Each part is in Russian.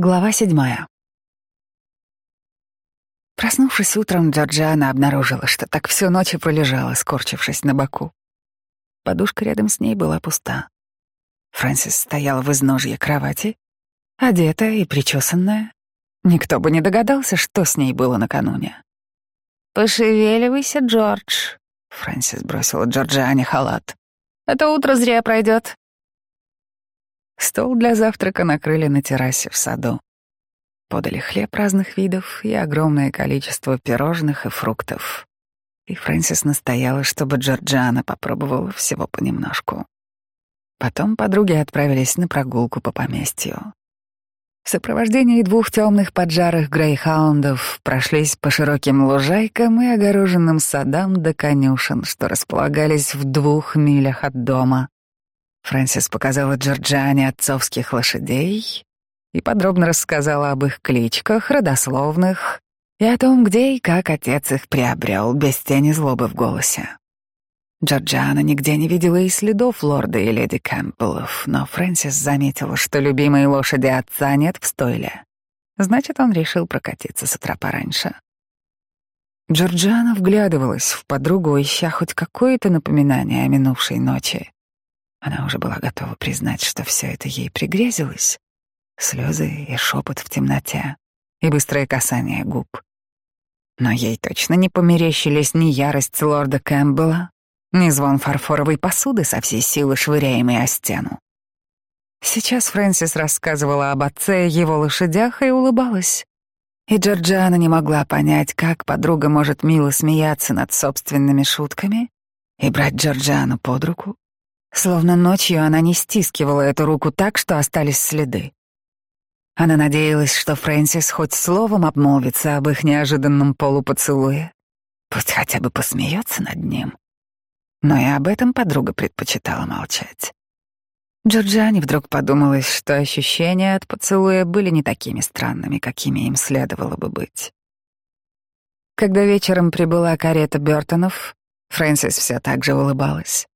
Глава седьмая. Проснувшись утром, Джорджиана обнаружила, что так всю ночь и пролежала, скорчившись на боку. Подушка рядом с ней была пуста. Фрэнсис стояла в изножье кровати, одетая и причесанная. Никто бы не догадался, что с ней было накануне. «Пошевеливайся, Джордж», — Фрэнсис бросила Джорджиане халат. «Это утро зря пройдет. Стол для завтрака накрыли на террасе в саду. Подали хлеб разных видов и огромное количество пирожных и фруктов. И Фрэнсис настояла, чтобы Джорджиана попробовала всего понемножку. Потом подруги отправились на прогулку по поместью. В сопровождении двух темных поджарых грейхаундов прошлись по широким лужайкам и огороженным садам до конюшен, что располагались в двух милях от дома. Фрэнсис показала Джорджиане отцовских лошадей и подробно рассказала об их кличках, родословных и о том, где и как отец их приобрел, без тени злобы в голосе. Джорджиана нигде не видела и следов лорда и леди Кэмпбеллов, но Фрэнсис заметила, что любимой лошади отца нет в стойле. Значит, он решил прокатиться с утра пораньше. Джорджиана вглядывалась в подругу, ища хоть какое-то напоминание о минувшей ночи. Она уже была готова признать, что все это ей пригрезилось. Слезы и шепот в темноте, и быстрое касание губ. Но ей точно не померещились ни ярость лорда Кэмпбелла, ни звон фарфоровой посуды со всей силы швыряемой о стену. Сейчас Фрэнсис рассказывала об отце и его лошадях и улыбалась. И Джорджиана не могла понять, как подруга может мило смеяться над собственными шутками и брать Джорджиану под руку, Словно ночью она не стискивала эту руку так, что остались следы. Она надеялась, что Фрэнсис хоть словом обмолвится об их неожиданном полупоцелуе. Пусть хотя бы посмеется над ним. Но и об этом подруга предпочитала молчать. Джорджиане вдруг подумалось, что ощущения от поцелуя были не такими странными, какими им следовало бы быть. Когда вечером прибыла карета Бёртонов, Фрэнсис все так же улыбалась.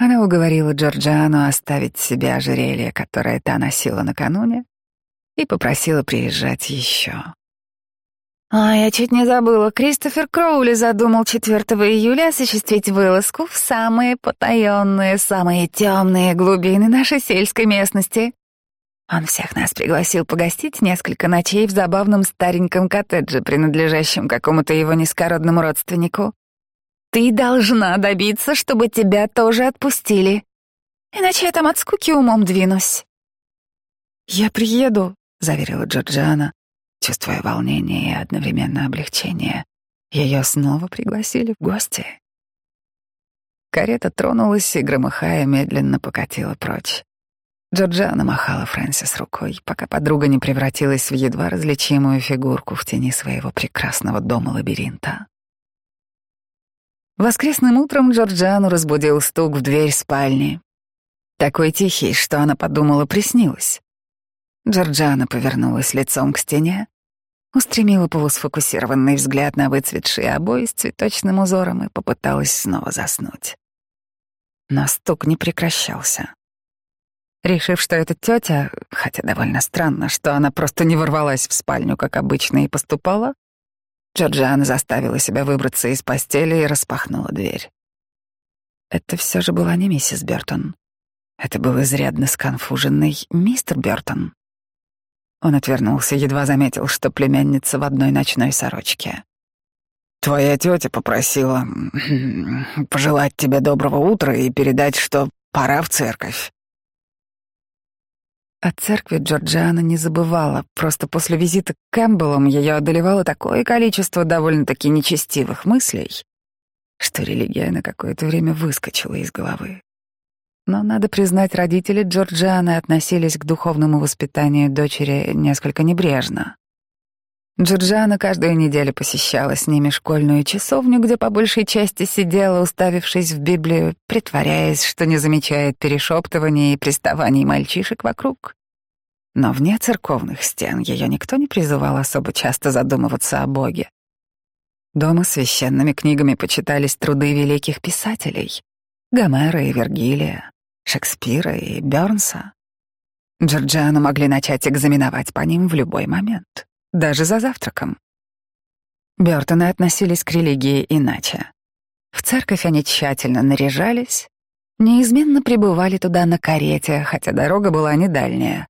Она уговорила Джорджиану оставить себе ожерелье, которое та носила накануне, и попросила приезжать еще. А я чуть не забыла. Кристофер Кроули задумал 4 июля осуществить вылазку в самые потаенные, самые темные глубины нашей сельской местности. Он всех нас пригласил погостить несколько ночей в забавном стареньком коттедже, принадлежащем какому-то его низкородному родственнику. Ты должна добиться, чтобы тебя тоже отпустили. Иначе я там от скуки умом двинусь. Я приеду, заверила Джорджиана, чувствуя волнение и одновременно облегчение. Ее снова пригласили в гости. Карета тронулась и, громыхая, медленно покатила прочь. Джорджиана махала Фрэнсис рукой, пока подруга не превратилась в едва различимую фигурку в тени своего прекрасного дома-лабиринта. Воскресным утром Джорджану разбудил стук в дверь спальни. Такой тихий, что она подумала, приснилось. Джорджана повернулась лицом к стене, устремила полусфокусированный взгляд на выцветшие обои с цветочным узором и попыталась снова заснуть. Но стук не прекращался. Решив, что это тетя, хотя довольно странно, что она просто не ворвалась в спальню, как обычно, и поступала, Джорджиана заставила себя выбраться из постели и распахнула дверь. Это все же была не миссис Бертон. Это был изрядно сконфуженный мистер Бертон. Он отвернулся, едва заметил, что племянница в одной ночной сорочке. «Твоя тетя попросила пожелать тебе доброго утра и передать, что пора в церковь». О церкви Джорджиана не забывала, просто после визита к Кэмпбеллам ее одолевало такое количество довольно-таки нечестивых мыслей, что религия на какое-то время выскочила из головы. Но, надо признать, родители Джорджианы относились к духовному воспитанию дочери несколько небрежно. Джорджиана каждую неделю посещала с ними школьную часовню, где по большей части сидела, уставившись в Библию, притворяясь, что не замечает перешептываний и приставаний мальчишек вокруг. Но вне церковных стен ее никто не призывал особо часто задумываться о Боге. Дома священными книгами почитались труды великих писателей — Гомера и Вергилия, Шекспира и Бёрнса. Джорджиану могли начать экзаменовать по ним в любой момент, даже за завтраком. Бёртоны относились к религии иначе. В церковь они тщательно наряжались, неизменно пребывали туда на карете, хотя дорога была не дальняя,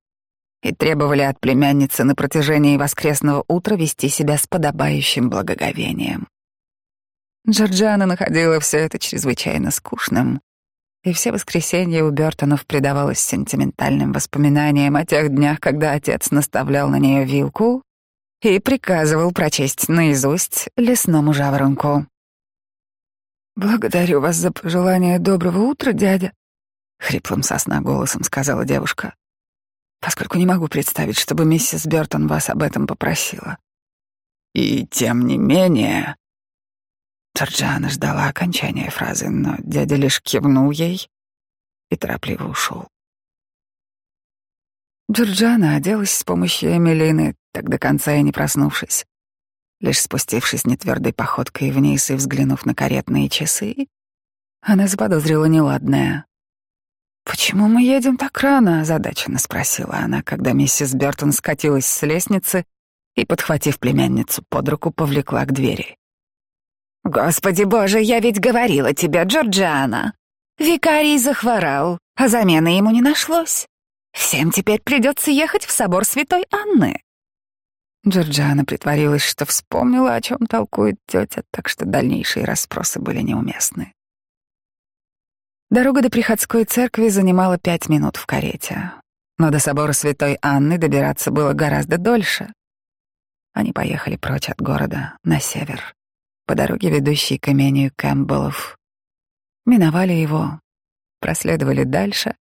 и требовали от племянницы на протяжении воскресного утра вести себя с подобающим благоговением. Джорджиана находила все это чрезвычайно скучным, и все воскресенья у Бёртонов предавалось сентиментальным воспоминаниям о тех днях, когда отец наставлял на нее вилку и приказывал прочесть наизусть лесному жаворонку. «Благодарю вас за пожелание доброго утра, дядя», — хриплым сосна голосом сказала девушка, «поскольку не могу представить, чтобы миссис Бертон вас об этом попросила». «И тем не менее...» Джорджиана ждала окончания фразы, но дядя лишь кивнул ей и торопливо ушел. Джорджиана оделась с помощью Эмилины, так до конца и не проснувшись. Лишь спустившись нетвердой походкой вниз и взглянув на каретные часы, она заподозрила неладное. «Почему мы едем так рано?» — озадаченно спросила она, когда миссис Бертон скатилась с лестницы и, подхватив племянницу под руку, повлекла к двери. «Господи боже, я ведь говорила тебе, Джорджиана! Викарий захворал, а замены ему не нашлось. Всем теперь придется ехать в собор Святой Анны». Джорджиана притворилась, что вспомнила, о чем толкует тетя, так что дальнейшие расспросы были неуместны. Дорога до приходской церкви занимала пять минут в карете, но до собора Святой Анны добираться было гораздо дольше. Они поехали прочь от города, на север, по дороге, ведущей к имению Кэмпбеллов. Миновали его, проследовали дальше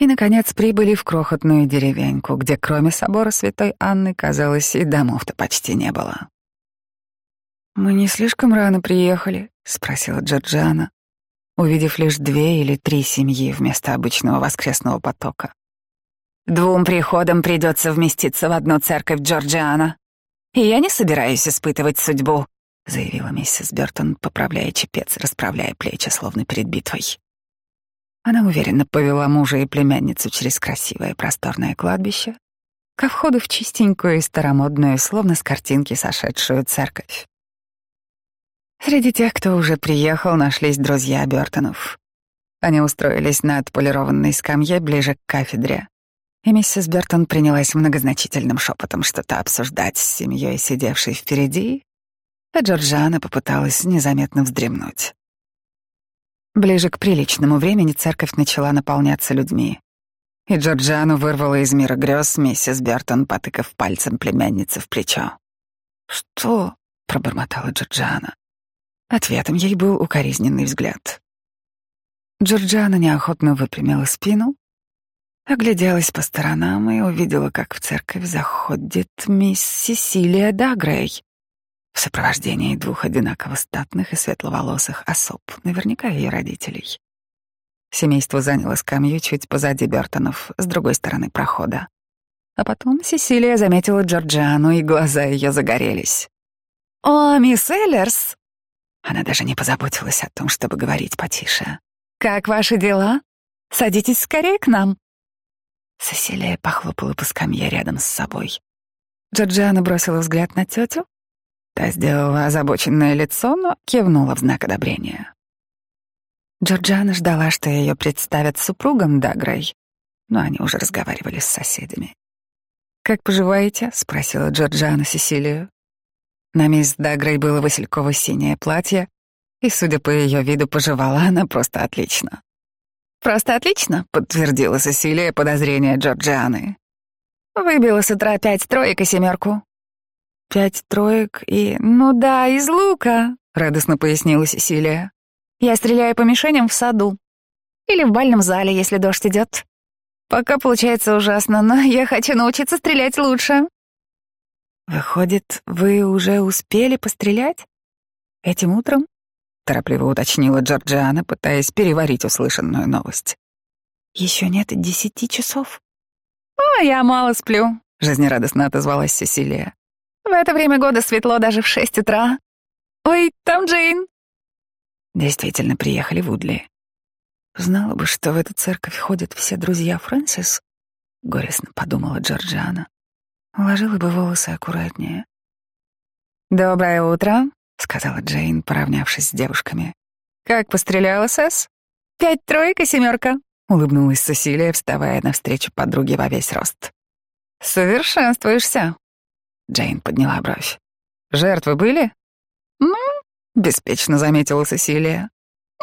и, наконец, прибыли в крохотную деревеньку, где кроме собора Святой Анны, казалось, и домов-то почти не было. «Мы не слишком рано приехали?» — спросила Джорджиана, увидев лишь две или три семьи вместо обычного воскресного потока. «Двум приходам придется вместиться в одну церковь Джорджиана, и я не собираюсь испытывать судьбу», — заявила миссис Бертон, поправляя чепец, расправляя плечи, словно перед битвой. Она уверенно повела мужа и племянницу через красивое просторное кладбище ко входу в чистенькую и старомодную, словно с картинки сошедшую церковь. Среди тех, кто уже приехал, нашлись друзья Бёртонов. Они устроились на отполированной скамье ближе к кафедре, и миссис Бертон принялась многозначительным шепотом что-то обсуждать с семьей, сидевшей впереди, а Джорджана попыталась незаметно вздремнуть. Ближе к приличному времени церковь начала наполняться людьми. И Джорджану вырвала из мира грез миссис Бертон, потыкав пальцем племянницы в плечо. «Что?» — пробормотала Джорджана. Ответом ей был укоризненный взгляд. Джорджана неохотно выпрямила спину, огляделась по сторонам и увидела, как в церковь заходит мисс Сесилия Дагрей в сопровождении двух одинаково статных и светловолосых особ, наверняка ее родителей. Семейство заняло скамью чуть позади Бертонов, с другой стороны прохода. А потом Сесилия заметила Джорджиану, и глаза ее загорелись. «О, мисс Эллерс!» Она даже не позаботилась о том, чтобы говорить потише. «Как ваши дела? Садитесь скорее к нам!» Сесилия похлопала по скамье рядом с собой. Джорджиана бросила взгляд на тетю, Та сделала озабоченное лицо, но кивнула в знак одобрения. Джорджана ждала, что ее представят супругом Дагрей, но они уже разговаривали с соседями. «Как поживаете?» — спросила Джорджана Сесилию. На мисс Дагрей было васильково-синее платье, и, судя по ее виду, поживала она просто отлично. «Просто отлично», — подтвердила Сесилия подозрение Джорджианы. «Выбила с утра пять троек и семерку. «Пять троек и... ну да, из лука», — радостно пояснила Сесилия. «Я стреляю по мишеням в саду. Или в бальном зале, если дождь идет. Пока получается ужасно, но я хочу научиться стрелять лучше». «Выходит, вы уже успели пострелять? Этим утром?» — торопливо уточнила Джорджиана, пытаясь переварить услышанную новость. «Еще нет десяти часов». «О, я мало сплю», — жизнерадостно отозвалась Сесилия. В это время года светло даже в шесть утра. Ой, там Джейн. Действительно, приехали в Удли. Знала бы, что в эту церковь ходят все друзья Фрэнсис, — горестно подумала Джорджиана. Уложила бы волосы аккуратнее. «Доброе утро», — сказала Джейн, поравнявшись с девушками. «Как постреляла, Сэс?» «Пять тройка, семерка», — улыбнулась Сесилия, вставая навстречу подруге во весь рост. «Совершенствуешься». Джейн подняла бровь. «Жертвы были?» «Ну, беспечно заметила Сесилия.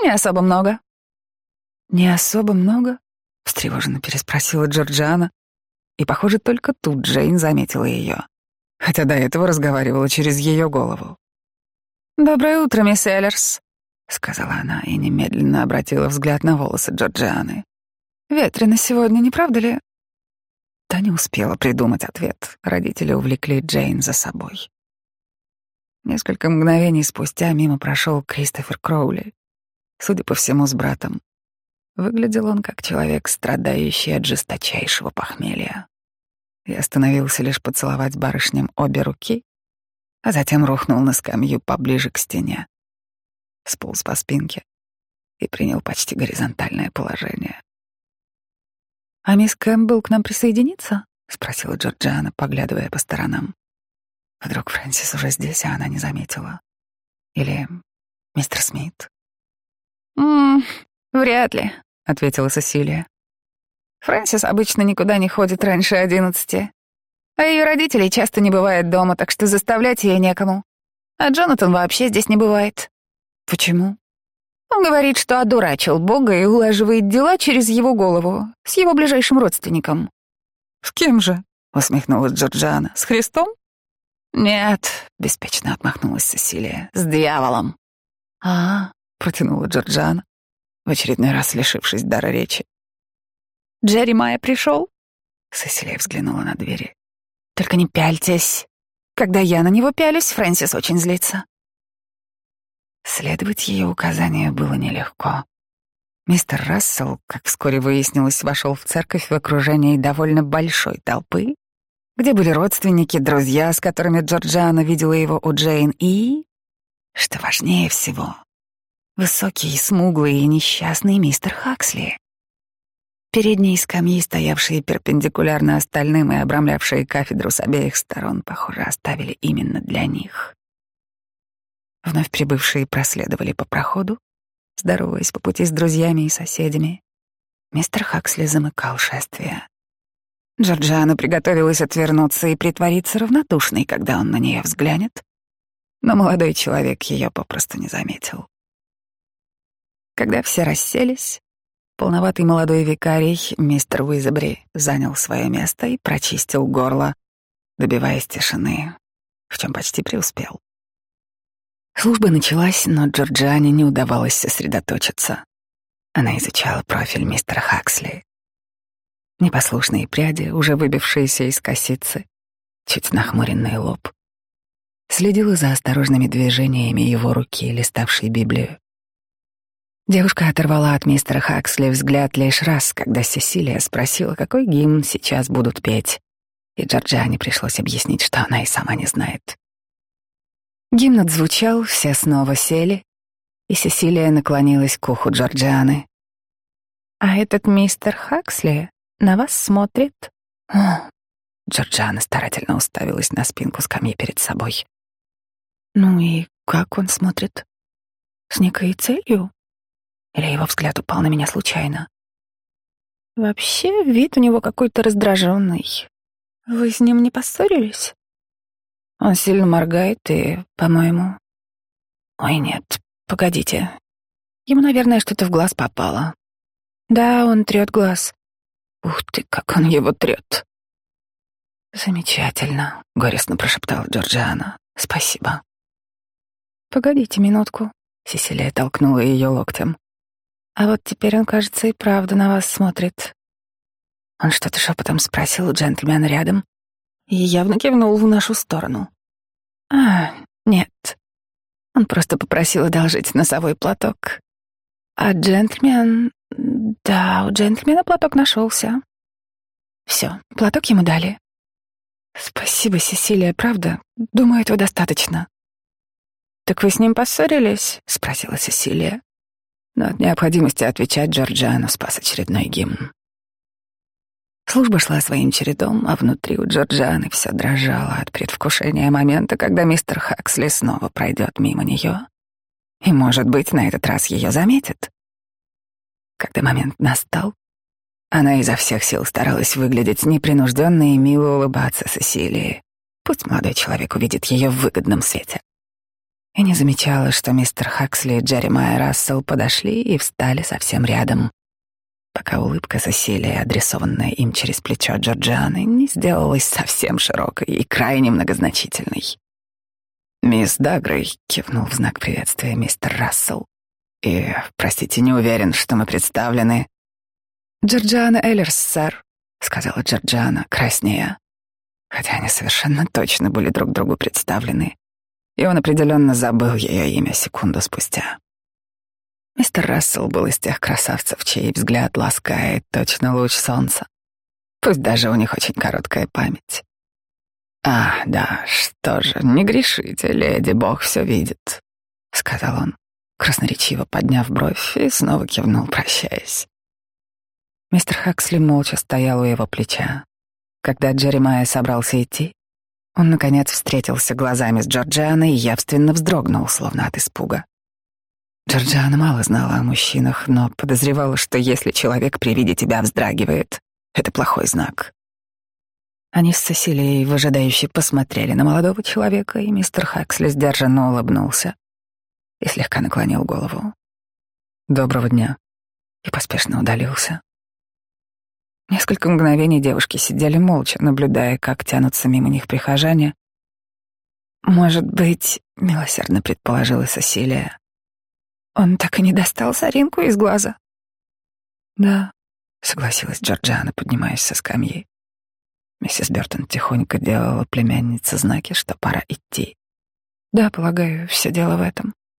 «Не особо много». «Не особо много?» — встревоженно переспросила Джорджиана. И, похоже, только тут Джейн заметила ее, хотя до этого разговаривала через ее голову. «Доброе утро, мисс Эллерс», — сказала она и немедленно обратила взгляд на волосы Джорджианы. «Ветрено сегодня, не правда ли?» Та не успела придумать ответ. Родители увлекли Джейн за собой. Несколько мгновений спустя мимо прошел Кристофер Кроули, судя по всему, с братом. Выглядел он как человек, страдающий от жесточайшего похмелья. И остановился лишь поцеловать барышням обе руки, а затем рухнул на скамью поближе к стене. Сполз по спинке и принял почти горизонтальное положение. «А мисс Кэмпбелл к нам присоединится?» — спросила Джорджиана, поглядывая по сторонам. Вдруг Фрэнсис уже здесь, а она не заметила. Или мистер Смит. «Ммм, вряд ли», — ответила Сесилия. «Фрэнсис обычно никуда не ходит раньше одиннадцати, а ее родителей часто не бывает дома, так что заставлять ее некому. А Джонатан вообще здесь не бывает». «Почему?» Он говорит, что одурачил Бога и улаживает дела через его голову, с его ближайшим родственником. «С кем же?» — усмехнулась Джорджана. «С Христом?» «Нет», — беспечно отмахнулась Сесилия, — «с дьяволом». «А, — протянула Джорджана, в очередной раз лишившись дара речи. «Джерри Майя пришел?» Сесилия взглянула на двери. «Только не пяльтесь. Когда я на него пялюсь, Фрэнсис очень злится». Следовать ее указанию было нелегко. Мистер Рассел, как вскоре выяснилось, вошел в церковь в окружении довольно большой толпы где были родственники, друзья, с которыми Джорджиана видела его у Джейн, и, что важнее всего, высокий, смуглый и несчастный мистер Хаксли. Передние скамьи, стоявшие перпендикулярно остальным и обрамлявшие кафедру с обеих сторон, похоже, оставили именно для них. Вновь прибывшие проследовали по проходу, здороваясь по пути с друзьями и соседями. Мистер Хаксли замыкал шествие. Джорджиана приготовилась отвернуться и притвориться равнодушной, когда он на нее взглянет, но молодой человек ее попросту не заметил. Когда все расселись, полноватый молодой викарий, мистер Уизабри, занял свое место и прочистил горло, добиваясь тишины, в чем почти преуспел. Служба началась, но Джорджиане не удавалось сосредоточиться. Она изучала профиль мистера Хаксли, непослушные пряди, уже выбившиеся из косицы, чуть нахмуренный лоб. Следила за осторожными движениями его руки, листавшей Библию. Девушка оторвала от мистера Хаксли взгляд лишь раз, когда Сесилия спросила, какой гимн сейчас будут петь, и Джорджиане пришлось объяснить, что она и сама не знает. Гимн отзвучал, все снова сели, и Сесилия наклонилась к уху Джорджианы. «А этот мистер Хаксли на вас смотрит. О, Джорджана старательно уставилась на спинку скамьи перед собой. Ну и как он смотрит? С некой целью? Или его взгляд упал на меня случайно? Вообще, вид у него какой-то раздраженный. Вы с ним не поссорились? Он сильно моргает и, по-моему... Ой, нет, погодите. Ему, наверное, что-то в глаз попало. Да, он трет глаз. Ух ты, как он его трет. Замечательно, горестно прошептала Джорджиана. Спасибо. Погодите минутку. Сесилия толкнула ее локтем. А вот теперь он, кажется, и правда на вас смотрит. Он что-то шепотом спросил у джентльмена рядом и явно кивнул в нашу сторону. А, нет. Он просто попросил одолжить носовой платок. А джентльмен... Да, у джентльмена платок нашелся. Все, платок ему дали. Спасибо, Сесилия, правда. Думаю, этого достаточно. Так вы с ним поссорились? спросила Сесилия. Но от необходимости отвечать Джорджиану спас очередной гимн. Служба шла своим чередом, а внутри у Джорджаны все дрожало от предвкушения момента, когда мистер Хаксли снова пройдет мимо нее. И, может быть, на этот раз ее заметит. Когда момент настал, она изо всех сил старалась выглядеть непринужденно и мило улыбаться Сесилии. Пусть молодой человек увидит ее в выгодном свете. И не замечала, что мистер Хаксли и Джеремайя Рассел подошли и встали совсем рядом, пока улыбка Сесилии, адресованная им через плечо Джорджианы, не сделалась совсем широкой и крайне многозначительной. «Мисс Дагрей», — кивнул в знак приветствия мистер Рассел. «И, простите, не уверен, что мы представлены». «Джорджиана Эллерс, сэр», — сказала Джорджиана, краснея. Хотя они совершенно точно были друг другу представлены, и он определенно забыл ее имя секунду спустя. Мистер Рассел был из тех красавцев, чей взгляд ласкает точно луч солнца. Пусть даже у них очень короткая память. «А, да, что же, не грешите, леди, Бог все видит», — сказал он, красноречиво подняв бровь и снова кивнул, прощаясь. Мистер Хаксли молча стоял у его плеча. Когда Джеремайя собрался идти, он, наконец, встретился глазами с Джорджианой и явственно вздрогнул, словно от испуга. Джорджиана мало знала о мужчинах, но подозревала, что если человек при виде тебя вздрагивает, это плохой знак. Они с Сесилией выжидающе посмотрели на молодого человека, и мистер Хаксли сдержанно улыбнулся и слегка наклонил голову. «Доброго дня», и поспешно удалился. Несколько мгновений девушки сидели молча, наблюдая, как тянутся мимо них прихожане. «Может быть, — милосердно предположила Сесилия, он так и не достал соринку из глаза. Да, согласилась Джорджиана, поднимаясь со скамьи. Миссис Бертон тихонько делала племяннице знаки, что пора идти. Да, полагаю, все дело в этом.